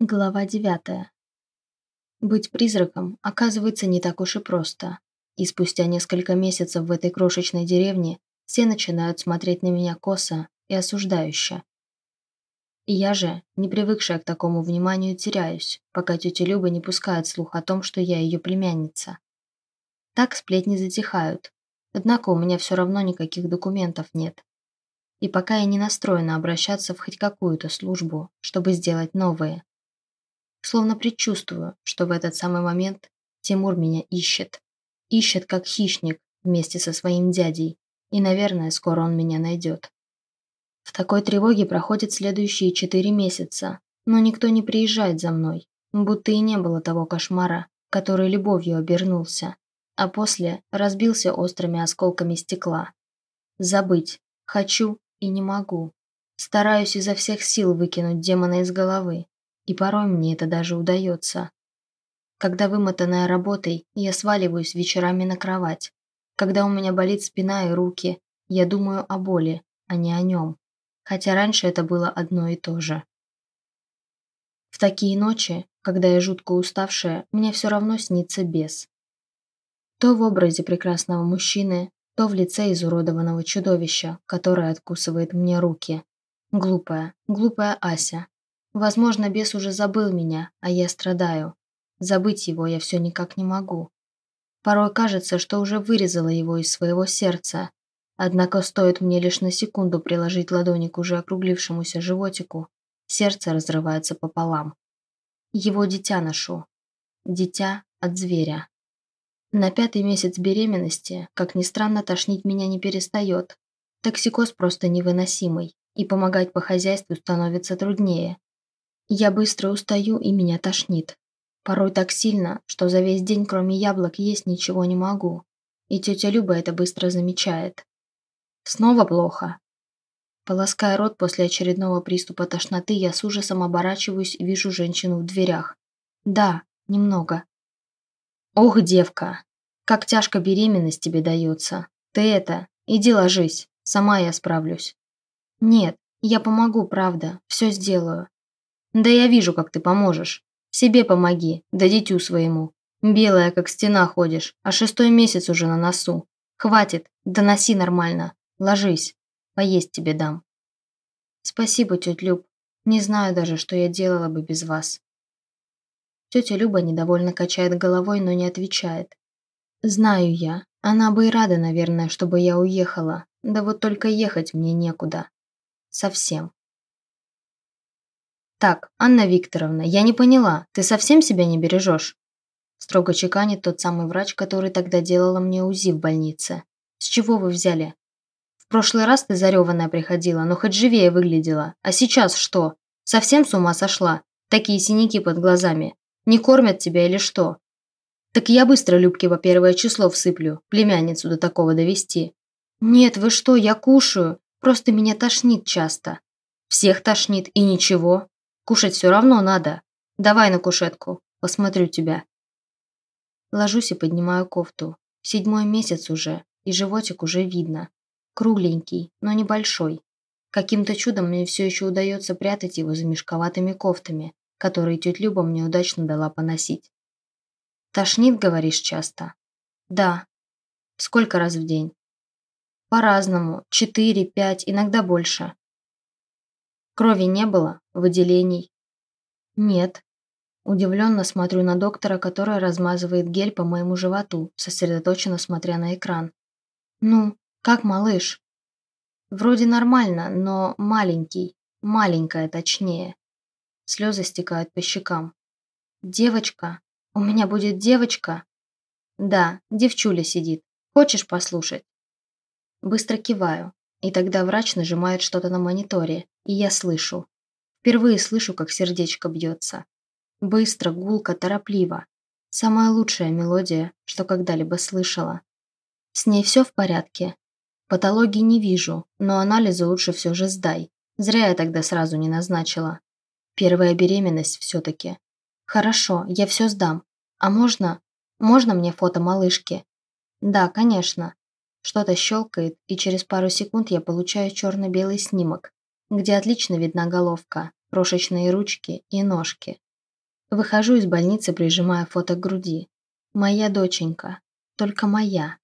Глава девятая. Быть призраком оказывается не так уж и просто. И спустя несколько месяцев в этой крошечной деревне все начинают смотреть на меня косо и осуждающе. И я же, не привыкшая к такому вниманию, теряюсь, пока тетя Люба не пускает слух о том, что я ее племянница. Так сплетни затихают, однако у меня все равно никаких документов нет. И пока я не настроена обращаться в хоть какую-то службу, чтобы сделать новые. Словно предчувствую, что в этот самый момент Тимур меня ищет. Ищет как хищник вместе со своим дядей, и, наверное, скоро он меня найдет. В такой тревоге проходят следующие четыре месяца, но никто не приезжает за мной, будто и не было того кошмара, который любовью обернулся, а после разбился острыми осколками стекла. Забыть. Хочу и не могу. Стараюсь изо всех сил выкинуть демона из головы, и порой мне это даже удается. Когда вымотанная работой, я сваливаюсь вечерами на кровать. Когда у меня болит спина и руки, я думаю о боли, а не о нем. Хотя раньше это было одно и то же. В такие ночи, когда я жутко уставшая, мне все равно снится бес. То в образе прекрасного мужчины, то в лице изуродованного чудовища, которое откусывает мне руки. Глупая, глупая Ася, Возможно, бес уже забыл меня, а я страдаю. Забыть его я все никак не могу. Порой кажется, что уже вырезала его из своего сердца. Однако стоит мне лишь на секунду приложить ладони к уже округлившемуся животику, сердце разрывается пополам. Его дитя ношу. Дитя от зверя. На пятый месяц беременности, как ни странно, тошнить меня не перестает. Токсикоз просто невыносимый, и помогать по хозяйству становится труднее. Я быстро устаю и меня тошнит. Порой так сильно, что за весь день кроме яблок есть ничего не могу. И тетя Люба это быстро замечает. Снова плохо. Полоская рот после очередного приступа тошноты, я с ужасом оборачиваюсь и вижу женщину в дверях. Да, немного. Ох, девка, как тяжко беременность тебе дается. Ты это, иди ложись, сама я справлюсь. Нет, я помогу, правда, все сделаю. Да я вижу, как ты поможешь. Себе помоги, да дитю своему. Белая, как стена ходишь, а шестой месяц уже на носу. Хватит, доноси нормально. Ложись, поесть тебе дам. Спасибо, тетя Люб. Не знаю даже, что я делала бы без вас. Тетя Люба недовольно качает головой, но не отвечает. Знаю я. Она бы и рада, наверное, чтобы я уехала. Да вот только ехать мне некуда. Совсем. «Так, Анна Викторовна, я не поняла, ты совсем себя не бережешь?» Строго чеканит тот самый врач, который тогда делала мне УЗИ в больнице. «С чего вы взяли?» «В прошлый раз ты зареванная приходила, но хоть живее выглядела. А сейчас что? Совсем с ума сошла? Такие синяки под глазами. Не кормят тебя или что?» «Так я быстро Любке по первое число всыплю, племянницу до такого довести». «Нет, вы что, я кушаю. Просто меня тошнит часто». «Всех тошнит и ничего. Кушать все равно надо. Давай на кушетку, посмотрю тебя. Ложусь и поднимаю кофту. Седьмой месяц уже, и животик уже видно. Кругленький, но небольшой. Каким-то чудом мне все еще удается прятать его за мешковатыми кофтами, которые тетя Люба мне удачно дала поносить. Тошнит, говоришь, часто? Да. Сколько раз в день? По-разному. Четыре, пять, иногда больше. Крови не было, выделений. Нет. Удивленно смотрю на доктора, который размазывает гель по моему животу, сосредоточенно смотря на экран. Ну, как малыш? Вроде нормально, но маленький. Маленькая, точнее. Слезы стекают по щекам. Девочка? У меня будет девочка? Да, девчуля сидит. Хочешь послушать? Быстро киваю. И тогда врач нажимает что-то на мониторе, и я слышу. Впервые слышу, как сердечко бьется. Быстро, гулко, торопливо. Самая лучшая мелодия, что когда-либо слышала. С ней все в порядке. Патологии не вижу, но анализы лучше все же сдай. Зря я тогда сразу не назначила. Первая беременность все-таки. Хорошо, я все сдам. А можно... Можно мне фото малышки? Да, конечно. Что-то щелкает, и через пару секунд я получаю черно-белый снимок, где отлично видна головка, крошечные ручки и ножки. Выхожу из больницы, прижимая фото к груди. Моя доченька. Только моя.